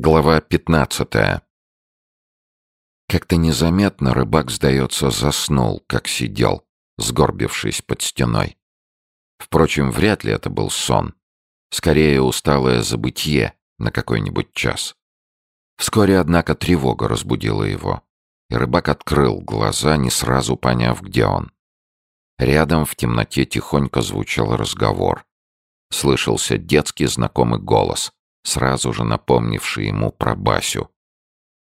Глава пятнадцатая. Как-то незаметно рыбак, сдается, заснул, как сидел, сгорбившись под стеной. Впрочем, вряд ли это был сон. Скорее, усталое забытье на какой-нибудь час. Вскоре, однако, тревога разбудила его, и рыбак открыл глаза, не сразу поняв, где он. Рядом в темноте тихонько звучал разговор. Слышался детский знакомый голос — сразу же напомнивший ему про Басю.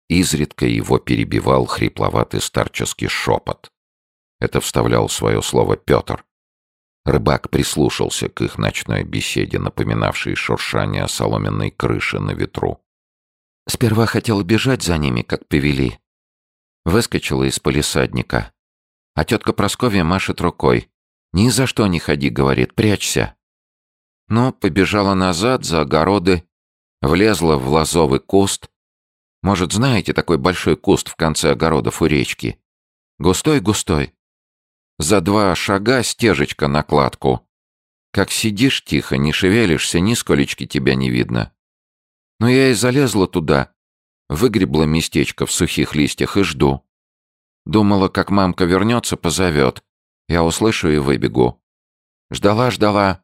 Изредка его перебивал хрипловатый старческий шепот. Это вставлял свое слово Петр. Рыбак прислушался к их ночной беседе, напоминавшей шуршание соломенной крыши на ветру. Сперва хотел бежать за ними, как повели. Выскочила из полисадника. А тетка Просковья машет рукой. «Ни за что не ходи», — говорит, — «прячься». Но побежала назад за огороды, Влезла в лозовый куст. Может, знаете такой большой куст в конце огородов у речки? Густой-густой. За два шага стежечка на кладку. Как сидишь тихо, не шевелишься, ни сколечки тебя не видно. Но я и залезла туда, выгребла местечко в сухих листьях и жду. Думала, как мамка вернется, позовет. Я услышу и выбегу. Ждала-ждала.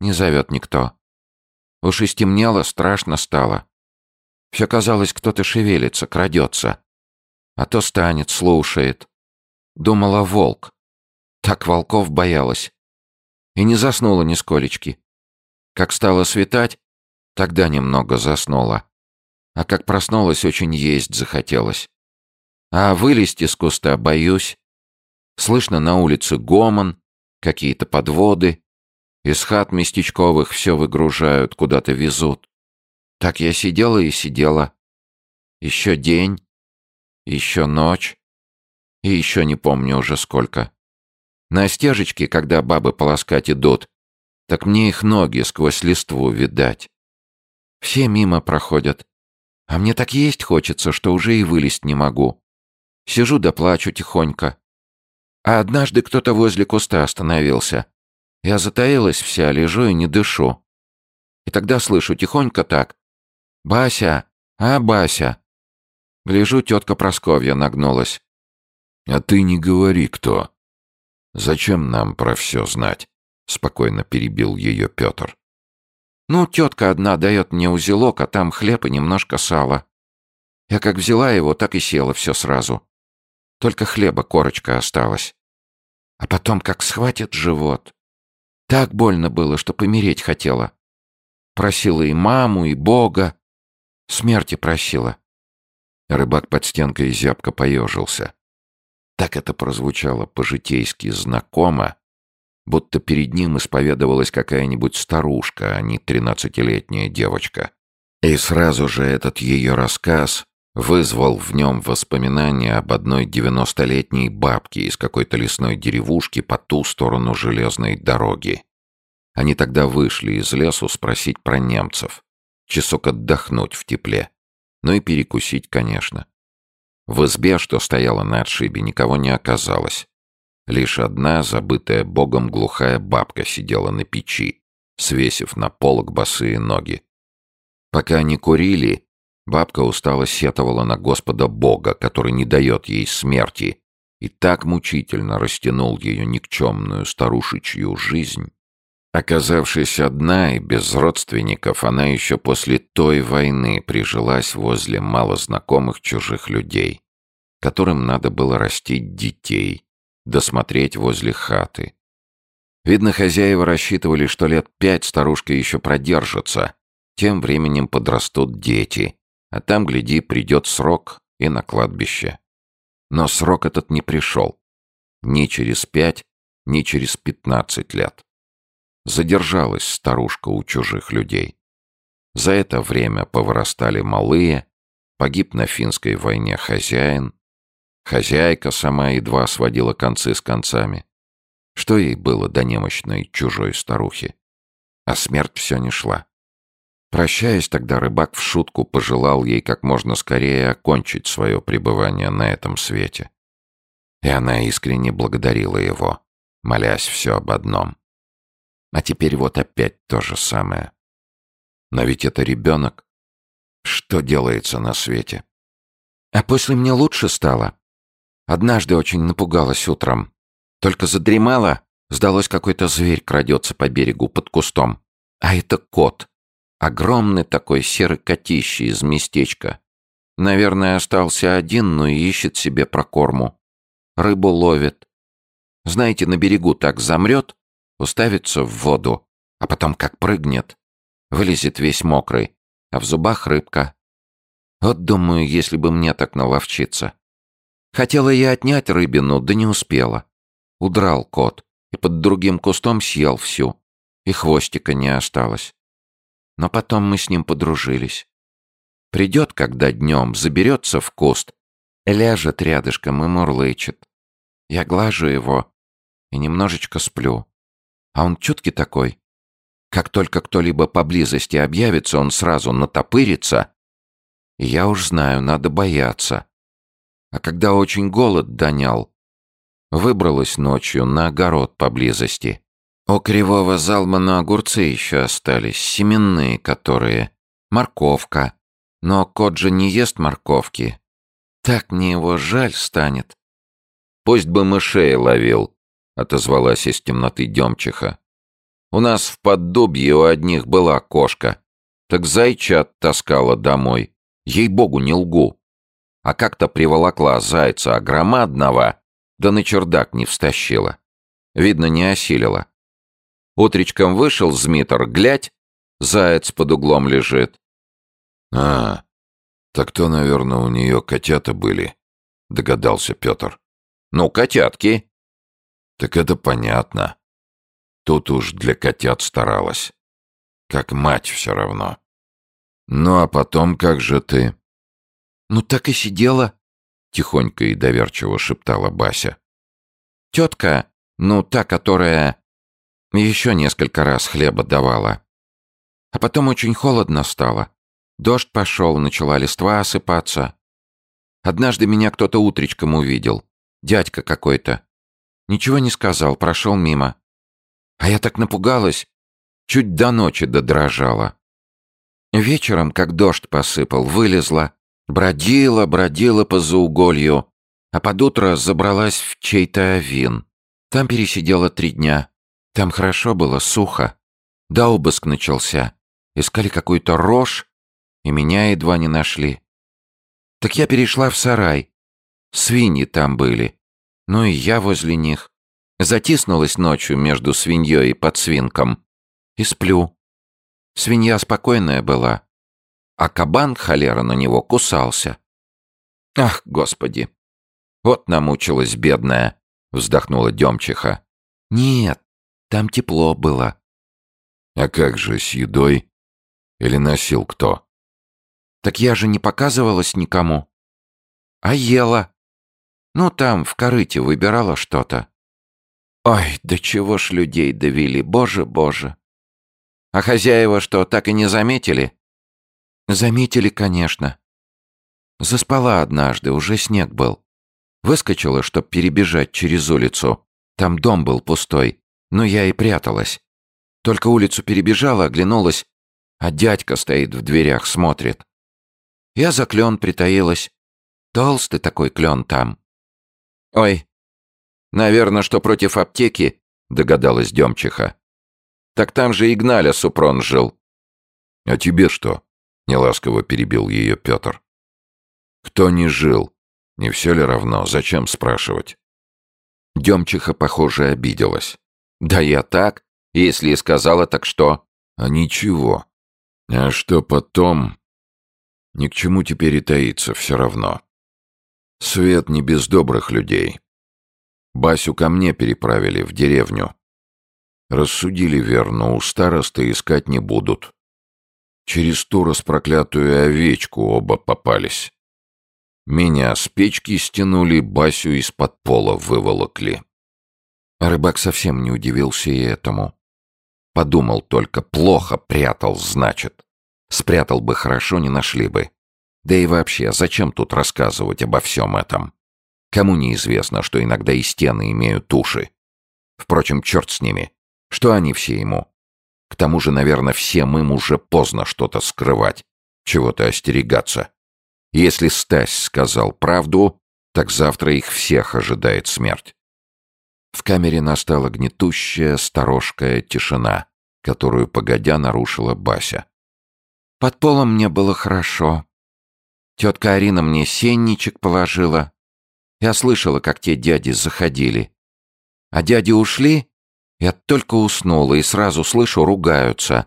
Не зовет никто. Уж и стемнело, страшно стало. Все казалось, кто-то шевелится, крадется. А то станет, слушает. Думала волк. Так волков боялась. И не заснула нисколечки. Как стало светать, тогда немного заснула. А как проснулась, очень есть захотелось. А вылезть из куста боюсь. Слышно на улице гомон, какие-то подводы. Из хат местечковых все выгружают, куда-то везут. Так я сидела и сидела. Еще день, еще ночь, и еще не помню уже сколько. На стежечке, когда бабы полоскать идут, так мне их ноги сквозь листву видать. Все мимо проходят. А мне так есть хочется, что уже и вылезть не могу. Сижу да плачу тихонько. А однажды кто-то возле куста остановился. Я затаилась вся, лежу и не дышу. И тогда слышу тихонько так. «Бася! А, Бася!» Гляжу, тетка Просковья нагнулась. «А ты не говори, кто. Зачем нам про все знать?» Спокойно перебил ее Петр. «Ну, тетка одна дает мне узелок, а там хлеб и немножко сала. Я как взяла его, так и села все сразу. Только хлеба корочка осталась. А потом как схватит живот. Так больно было, что помереть хотела. Просила и маму, и Бога. Смерти просила. Рыбак под стенкой зябко поежился. Так это прозвучало по-житейски знакомо, будто перед ним исповедовалась какая-нибудь старушка, а не тринадцатилетняя девочка. И сразу же этот ее рассказ вызвал в нем воспоминания об одной девяностолетней бабке из какой-то лесной деревушки по ту сторону железной дороги. Они тогда вышли из лесу спросить про немцев, часок отдохнуть в тепле, ну и перекусить, конечно. В избе, что стояла на отшибе, никого не оказалось. Лишь одна, забытая богом, глухая бабка сидела на печи, свесив на полок босые ноги. Пока они курили, Бабка устало сетовала на Господа Бога, который не дает ей смерти, и так мучительно растянул ее никчемную старушечью жизнь. Оказавшись одна и без родственников, она еще после той войны прижилась возле малознакомых чужих людей, которым надо было растить детей, досмотреть возле хаты. Видно, хозяева рассчитывали, что лет пять старушка еще продержится, тем временем подрастут дети — а там, гляди, придет срок и на кладбище. Но срок этот не пришел. Ни через пять, ни через пятнадцать лет. Задержалась старушка у чужих людей. За это время повырастали малые, погиб на финской войне хозяин, хозяйка сама едва сводила концы с концами. Что ей было до немощной чужой старухи? А смерть все не шла. Прощаясь тогда, рыбак в шутку пожелал ей как можно скорее окончить свое пребывание на этом свете. И она искренне благодарила его, молясь все об одном. А теперь вот опять то же самое. Но ведь это ребенок. Что делается на свете. А после мне лучше стало. Однажды очень напугалась утром. Только задремала, сдалось какой-то зверь крадется по берегу под кустом. А это кот. Огромный такой серый котище из местечка. Наверное, остался один, но ищет себе прокорму. Рыбу ловит. Знаете, на берегу так замрет, уставится в воду, а потом как прыгнет. Вылезет весь мокрый, а в зубах рыбка. Вот думаю, если бы мне так наловчиться. Хотела я отнять рыбину, да не успела. Удрал кот и под другим кустом съел всю, и хвостика не осталось. Но потом мы с ним подружились. Придет, когда днем, заберется в куст, ляжет рядышком и мурлычет. Я глажу его и немножечко сплю. А он чуткий такой. Как только кто-либо поблизости объявится, он сразу натопырится. И я уж знаю, надо бояться. А когда очень голод донял, выбралась ночью на огород поблизости. У кривого залмана огурцы еще остались, семенные которые, морковка. Но кот же не ест морковки. Так мне его жаль станет. Пусть бы мышей ловил, отозвалась из темноты Демчиха. У нас в поддубье у одних была кошка. Так зайчат таскала домой. Ей-богу, не лгу. А как-то приволокла зайца огромадного, да на чердак не встащила. Видно, не осилила. Утречком вышел Змитер, глядь, заяц под углом лежит. «А, так то, наверное, у нее котята были», — догадался Петр. «Ну, котятки». «Так это понятно. Тут уж для котят старалась. Как мать все равно. Ну, а потом как же ты?» «Ну, так и сидела», — тихонько и доверчиво шептала Бася. «Тетка, ну, та, которая еще несколько раз хлеба давала. А потом очень холодно стало. Дождь пошел, начала листва осыпаться. Однажды меня кто-то утречком увидел. Дядька какой-то. Ничего не сказал, прошел мимо. А я так напугалась, чуть до ночи додрожала. Вечером, как дождь посыпал, вылезла, бродила, бродила по зауголью, а под утро забралась в чей-то авин. Там пересидела три дня. Там хорошо было, сухо. Да обыск начался. Искали какую-то рожь, и меня едва не нашли. Так я перешла в сарай. Свиньи там были. Ну и я возле них. Затиснулась ночью между свиньей и подсвинком. И сплю. Свинья спокойная была. А кабан, холера, на него кусался. Ах, господи! Вот намучилась бедная, вздохнула Демчиха. Нет, там тепло было. А как же с едой? Или носил кто? Так я же не показывалась никому. А ела. Ну, там, в корыте выбирала что-то. Ой, до чего ж людей довели, боже, боже. А хозяева что, так и не заметили? Заметили, конечно. Заспала однажды, уже снег был. Выскочила, чтоб перебежать через улицу. Там дом был пустой, но я и пряталась. Только улицу перебежала, оглянулась, а дядька стоит в дверях, смотрит. Я за клен притаилась. Толстый такой клен там. Ой, наверное, что против аптеки, догадалась Демчиха. Так там же Игналя Супрон жил. А тебе что? Неласково перебил ее Петр. Кто не жил? Не все ли равно? Зачем спрашивать? Демчиха, похоже, обиделась. Да я так. Если и сказала, так что? А ничего. А что потом, ни к чему теперь и таиться все равно. Свет не без добрых людей. Басю ко мне переправили в деревню. Рассудили верно, у старосты искать не будут. Через ту распроклятую овечку оба попались. Меня с печки стянули, Басю из-под пола выволокли. Рыбак совсем не удивился и этому. Подумал только, плохо прятал, значит. Спрятал бы хорошо, не нашли бы. Да и вообще, зачем тут рассказывать обо всем этом? Кому неизвестно, что иногда и стены имеют уши. Впрочем, черт с ними. Что они все ему? К тому же, наверное, всем им уже поздно что-то скрывать. чего-то остерегаться. Если Стась сказал правду, так завтра их всех ожидает смерть. В камере настала гнетущая, сторожкая тишина, которую погодя нарушила Бася. Под полом мне было хорошо. Тетка Арина мне сенничек положила. Я слышала, как те дяди заходили. А дяди ушли, я только уснула и сразу слышу, ругаются.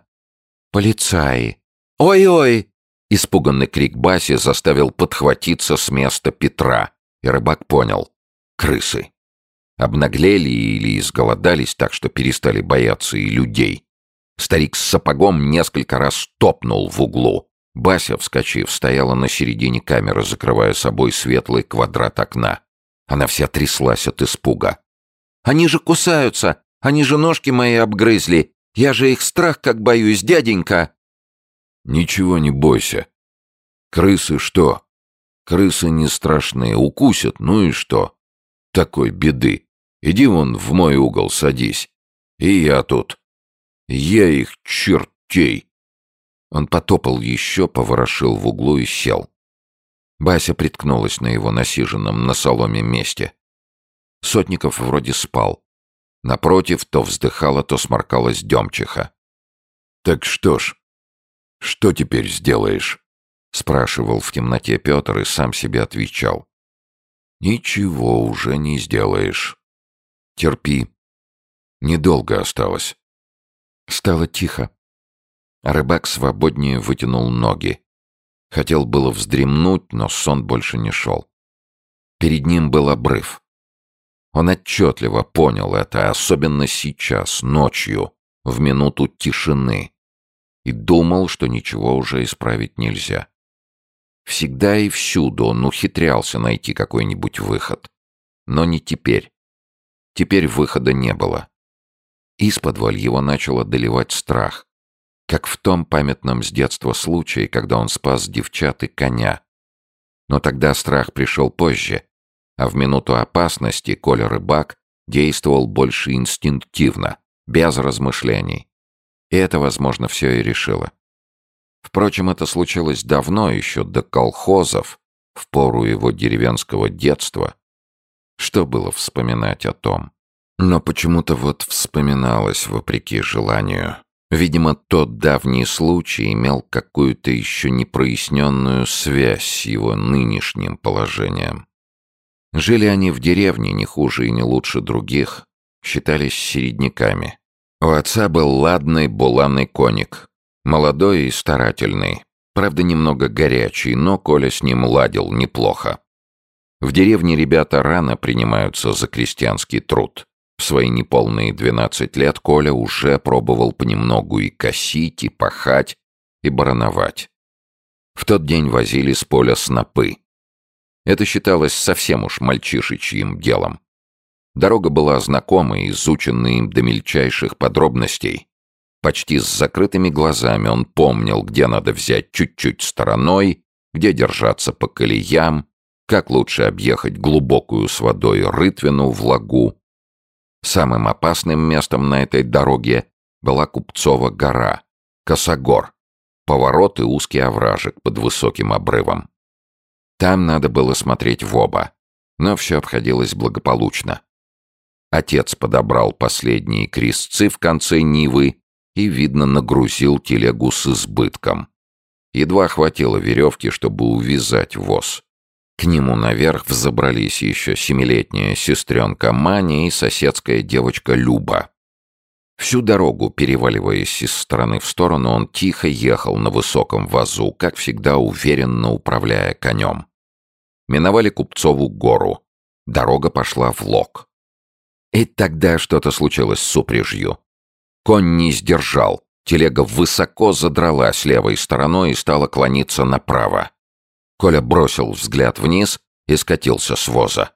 Полицаи. «Ой-ой!» Испуганный крик Баси заставил подхватиться с места Петра, и рыбак понял — крысы. Обнаглели или изголодались так, что перестали бояться и людей. Старик с сапогом несколько раз топнул в углу. Бася, вскочив, стояла на середине камеры, закрывая собой светлый квадрат окна. Она вся тряслась от испуга. «Они же кусаются! Они же ножки мои обгрызли! Я же их страх как боюсь, дяденька!» «Ничего не бойся. Крысы что? Крысы не страшные, укусят, ну и что? Такой беды. Иди вон в мой угол садись. И я тут. Я их чертей!» Он потопал еще, поворошил в углу и сел. Бася приткнулась на его насиженном на соломе месте. Сотников вроде спал. Напротив, то вздыхала, то сморкалась Демчиха. «Так что ж, «Что теперь сделаешь?» — спрашивал в темноте Петр и сам себе отвечал. «Ничего уже не сделаешь. Терпи. Недолго осталось». Стало тихо. Рыбак свободнее вытянул ноги. Хотел было вздремнуть, но сон больше не шел. Перед ним был обрыв. Он отчетливо понял это, особенно сейчас, ночью, в минуту тишины и думал, что ничего уже исправить нельзя. Всегда и всюду он ухитрялся найти какой-нибудь выход. Но не теперь. Теперь выхода не было. Исподволь его начал одолевать страх, как в том памятном с детства случае, когда он спас девчат и коня. Но тогда страх пришел позже, а в минуту опасности Коля Рыбак действовал больше инстинктивно, без размышлений. И это, возможно, все и решило. Впрочем, это случилось давно, еще до колхозов, в пору его деревенского детства. Что было вспоминать о том? Но почему-то вот вспоминалось вопреки желанию. Видимо, тот давний случай имел какую-то еще непроясненную связь с его нынешним положением. Жили они в деревне не хуже и не лучше других, считались середняками. У отца был ладный буланный коник, молодой и старательный, правда немного горячий, но Коля с ним ладил неплохо. В деревне ребята рано принимаются за крестьянский труд. В свои неполные 12 лет Коля уже пробовал понемногу и косить, и пахать, и барановать. В тот день возили с поля снопы. Это считалось совсем уж мальчишечьим делом. Дорога была знакомой, изученной им до мельчайших подробностей. Почти с закрытыми глазами он помнил, где надо взять чуть-чуть стороной, где держаться по колеям, как лучше объехать глубокую с водой рытвину в лагу. Самым опасным местом на этой дороге была Купцова гора, Косогор, поворот и узкий овражек под высоким обрывом. Там надо было смотреть в оба, но все обходилось благополучно. Отец подобрал последние крестцы в конце Нивы и, видно, нагрузил телегу с избытком. Едва хватило веревки, чтобы увязать воз. К нему наверх взобрались еще семилетняя сестренка Маня и соседская девочка Люба. Всю дорогу, переваливаясь из стороны в сторону, он тихо ехал на высоком вазу, как всегда уверенно управляя конем. Миновали Купцову гору. Дорога пошла в лог. И тогда что-то случилось с упряжью. Конь не сдержал. Телега высоко задралась левой стороной и стала клониться направо. Коля бросил взгляд вниз и скатился с воза.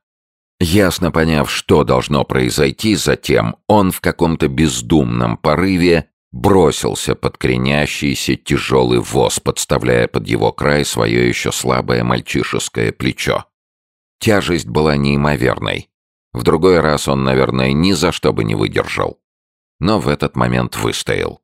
Ясно поняв, что должно произойти затем, он в каком-то бездумном порыве бросился под кренящийся тяжелый воз, подставляя под его край свое еще слабое мальчишеское плечо. Тяжесть была неимоверной. В другой раз он, наверное, ни за что бы не выдержал. Но в этот момент выстоял.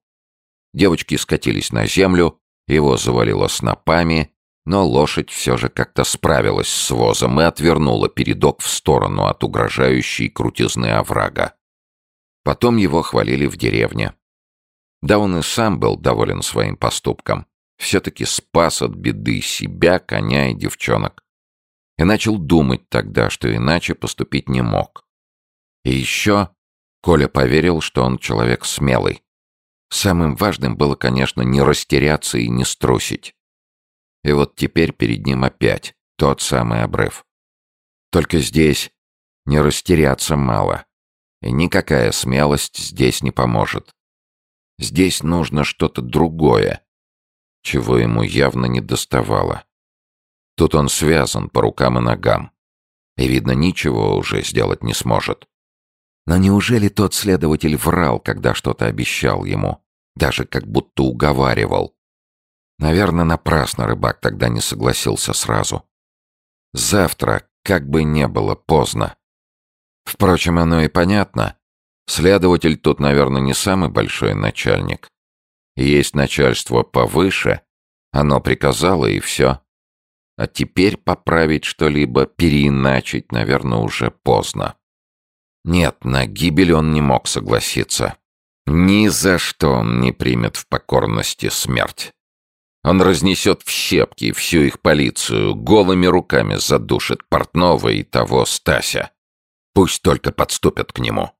Девочки скатились на землю, Его завалило снопами, но лошадь все же как-то справилась с возом и отвернула передок в сторону от угрожающей крутизны оврага. Потом его хвалили в деревне. Да он и сам был доволен своим поступком. Все-таки спас от беды себя, коня и девчонок. И начал думать тогда, что иначе поступить не мог. И еще Коля поверил, что он человек смелый. Самым важным было, конечно, не растеряться и не струсить. И вот теперь перед ним опять тот самый обрыв. Только здесь не растеряться мало. И никакая смелость здесь не поможет. Здесь нужно что-то другое, чего ему явно не доставало. Тут он связан по рукам и ногам. И, видно, ничего уже сделать не сможет. Но неужели тот следователь врал, когда что-то обещал ему? Даже как будто уговаривал. Наверное, напрасно рыбак тогда не согласился сразу. Завтра, как бы не было, поздно. Впрочем, оно и понятно. Следователь тут, наверное, не самый большой начальник. Есть начальство повыше, оно приказало и все. А теперь поправить что-либо, переиначить, наверное, уже поздно. Нет, на гибель он не мог согласиться. Ни за что он не примет в покорности смерть. Он разнесет в щепки всю их полицию, голыми руками задушит Портнова и того Стася. Пусть только подступят к нему.